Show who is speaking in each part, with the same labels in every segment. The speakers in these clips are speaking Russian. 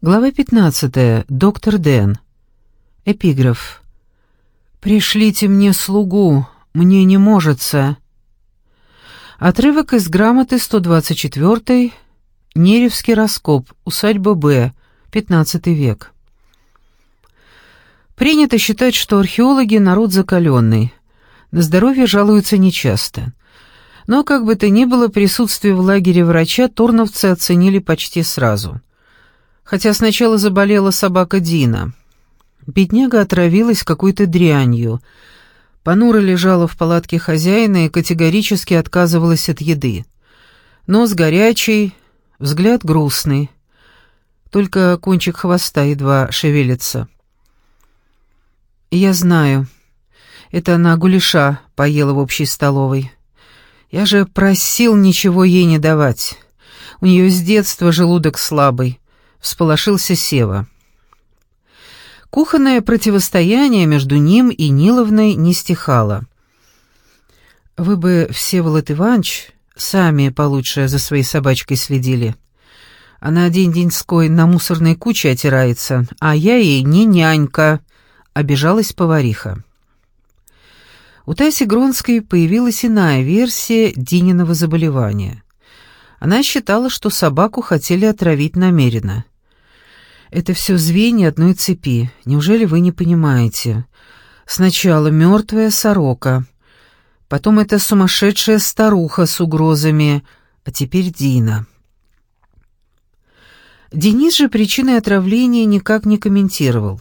Speaker 1: Глава 15. Доктор Дэн. Эпиграф. «Пришлите мне слугу, мне не можется». Отрывок из грамоты 124 Неревский раскоп, усадьба Б, 15 век. Принято считать, что археологи — народ закаленный. На здоровье жалуются нечасто. Но, как бы то ни было, присутствие в лагере врача торновцы оценили почти сразу — хотя сначала заболела собака Дина. Бедняга отравилась какой-то дрянью. Понура лежала в палатке хозяина и категорически отказывалась от еды. Нос горячий, взгляд грустный. Только кончик хвоста едва шевелится. «Я знаю. Это она гуляша поела в общей столовой. Я же просил ничего ей не давать. У нее с детства желудок слабый. — всполошился Сева. Кухонное противостояние между ним и Ниловной не стихало. «Вы бы, Всеволод Иванович, сами получше за своей собачкой следили. Она день-деньской на мусорной куче отирается, а я ей не нянька», — обижалась повариха. У Таси Гронской появилась иная версия Дининого заболевания. Она считала, что собаку хотели отравить намеренно. Это все звенья одной цепи. Неужели вы не понимаете? Сначала мертвая сорока, потом эта сумасшедшая старуха с угрозами, а теперь Дина. Денис же причины отравления никак не комментировал.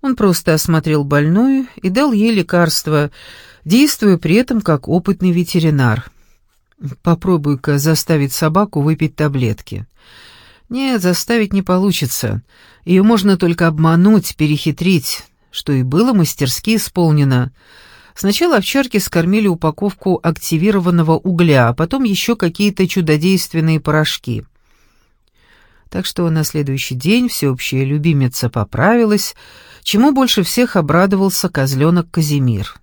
Speaker 1: Он просто осмотрел больную и дал ей лекарство, действуя при этом как опытный ветеринар. «Попробуй-ка заставить собаку выпить таблетки». Нет, заставить не получится. Ее можно только обмануть, перехитрить, что и было мастерски исполнено. Сначала овчарки скормили упаковку активированного угля, а потом еще какие-то чудодейственные порошки. Так что на следующий день всеобщая любимица поправилась, чему больше всех обрадовался козленок Казимир.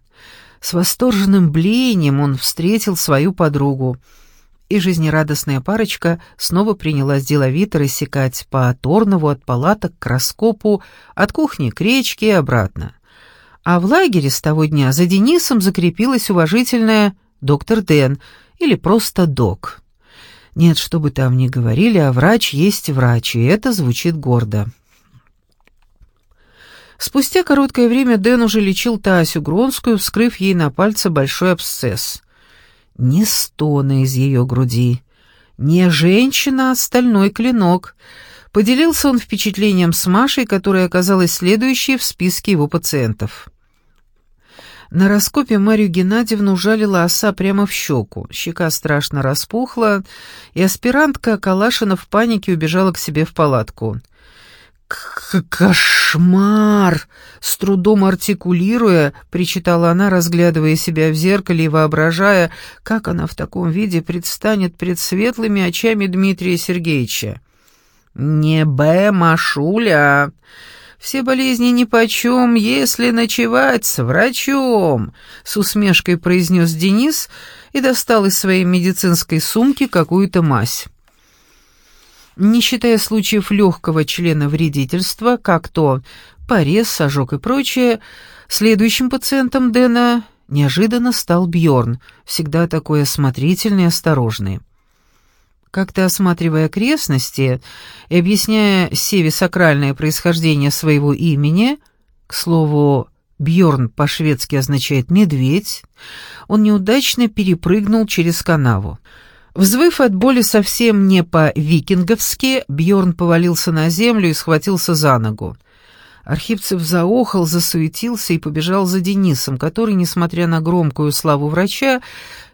Speaker 1: С восторженным блеянием он встретил свою подругу — и жизнерадостная парочка снова принялась деловито рассекать по Торнову от палаток к раскопу, от кухни к речке и обратно. А в лагере с того дня за Денисом закрепилась уважительная «доктор Дэн» или просто «док». Нет, что бы там ни говорили, а врач есть врач, и это звучит гордо. Спустя короткое время Дэн уже лечил Тасю Гронскую, вскрыв ей на пальце большой абсцесс ни стона из ее груди, не женщина, а стальной клинок. Поделился он впечатлением с Машей, которая оказалась следующей в списке его пациентов. На раскопе Марию Геннадьевну ужалила оса прямо в щеку. Щека страшно распухла, и аспирантка Калашина в панике убежала к себе в палатку. «Кошмар!» — с трудом артикулируя, причитала она, разглядывая себя в зеркале и воображая, как она в таком виде предстанет пред светлыми очами Дмитрия Сергеевича. «Не Б, Машуля! Все болезни нипочем, если ночевать с врачом!» — с усмешкой произнес Денис и достал из своей медицинской сумки какую-то мазь. Не считая случаев легкого члена вредительства, как то порез, ожог и прочее, следующим пациентом Дэна неожиданно стал Бьорн, всегда такой осмотрительный и осторожный. Как-то осматривая окрестности и объясняя Севе сакральное происхождение своего имени, к слову, Бьорн по-шведски означает «медведь», он неудачно перепрыгнул через канаву. Взвыв от боли совсем не по-викинговски, Бьорн повалился на землю и схватился за ногу. Архипцев заохал, засуетился и побежал за Денисом, который, несмотря на громкую славу врача,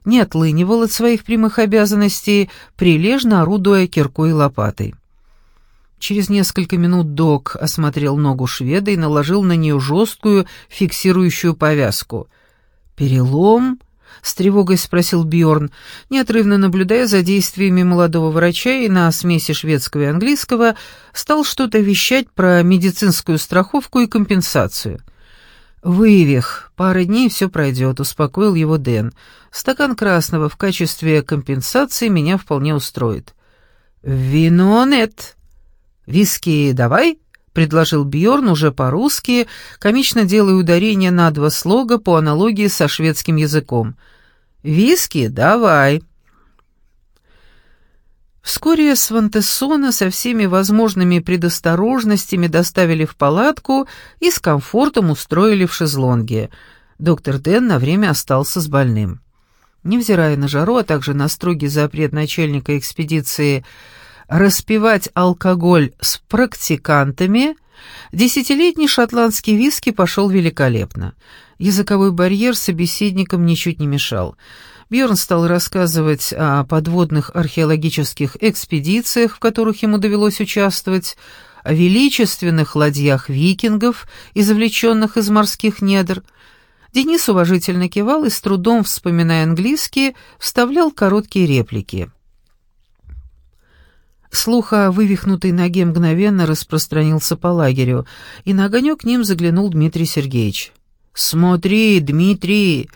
Speaker 1: не отлынивал от своих прямых обязанностей, прилежно орудуя киркой и лопатой. Через несколько минут док осмотрел ногу шведа и наложил на нее жесткую фиксирующую повязку. «Перелом?» С тревогой спросил Бьорн, неотрывно наблюдая за действиями молодого врача и на смеси шведского и английского стал что-то вещать про медицинскую страховку и компенсацию. «Вывих. Пара дней все пройдет», — успокоил его Дэн. «Стакан красного в качестве компенсации меня вполне устроит». «Вино нет». «Виски давай?» — предложил Бьорн уже по-русски, комично делая ударение на два слога по аналогии со шведским языком. «Виски давай!» Вскоре Свантессона со всеми возможными предосторожностями доставили в палатку и с комфортом устроили в шезлонге. Доктор Дэн на время остался с больным. Невзирая на жару, а также на строгий запрет начальника экспедиции распивать алкоголь с практикантами, десятилетний шотландский виски пошел великолепно. Языковой барьер собеседникам ничуть не мешал. Бьорн стал рассказывать о подводных археологических экспедициях, в которых ему довелось участвовать, о величественных ладьях викингов, извлеченных из морских недр. Денис уважительно кивал и, с трудом вспоминая английский, вставлял короткие реплики. Слух о вывихнутой ноге мгновенно распространился по лагерю, и на огонек к ним заглянул Дмитрий Сергеевич. «Смотри, Дмитрий,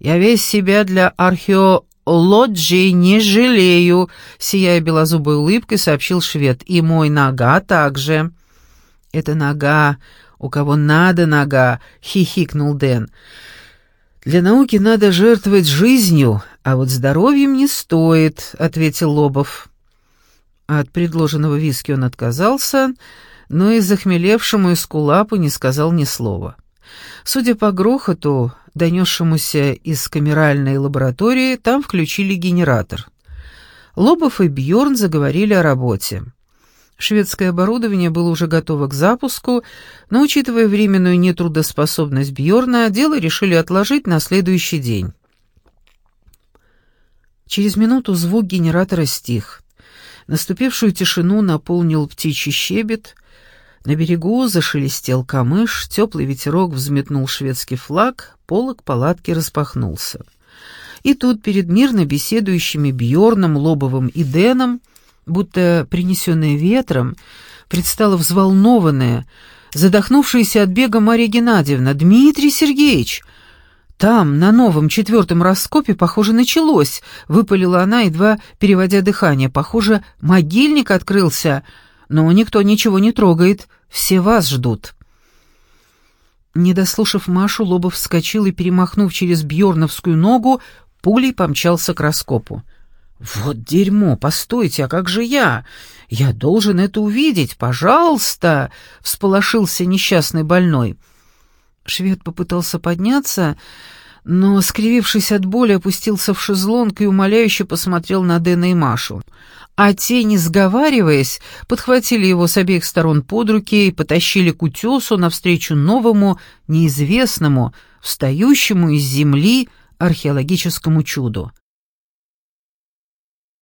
Speaker 1: я весь себя для археологии не жалею», сияя белозубой улыбкой, сообщил швед. «И мой нога также». «Это нога, у кого надо нога», — хихикнул Дэн. «Для науки надо жертвовать жизнью, а вот здоровьем не стоит», — ответил Лобов. От предложенного виски он отказался, но и захмелевшему эскулапу не сказал ни слова. Судя по грохоту, донесшемуся из камеральной лаборатории, там включили генератор. Лобов и Бьорн заговорили о работе. Шведское оборудование было уже готово к запуску, но, учитывая временную нетрудоспособность Бьорна, дело решили отложить на следующий день. Через минуту звук генератора стих. Наступившую тишину наполнил птичий щебет. На берегу зашелестел камыш, теплый ветерок взметнул шведский флаг, полог палатки распахнулся. И тут перед мирно беседующими Бьорном, Лобовым и Деном, будто принесенная ветром, предстала взволнованная, задохнувшаяся от бега Мария Геннадьевна. «Дмитрий Сергеевич!» «Там, на новом четвертом раскопе, похоже, началось», — выпалила она, едва переводя дыхание. «Похоже, могильник открылся, но никто ничего не трогает, все вас ждут». Не дослушав Машу, Лобов вскочил и, перемахнув через бьорновскую ногу, пулей помчался к раскопу. «Вот дерьмо! Постойте, а как же я? Я должен это увидеть! Пожалуйста!» — всполошился несчастный больной. Швед попытался подняться, но, скривившись от боли, опустился в шезлонг и умоляюще посмотрел на Дэна и Машу. А те, не сговариваясь, подхватили его с обеих сторон под руки и потащили к утесу навстречу новому, неизвестному, встающему из земли археологическому чуду.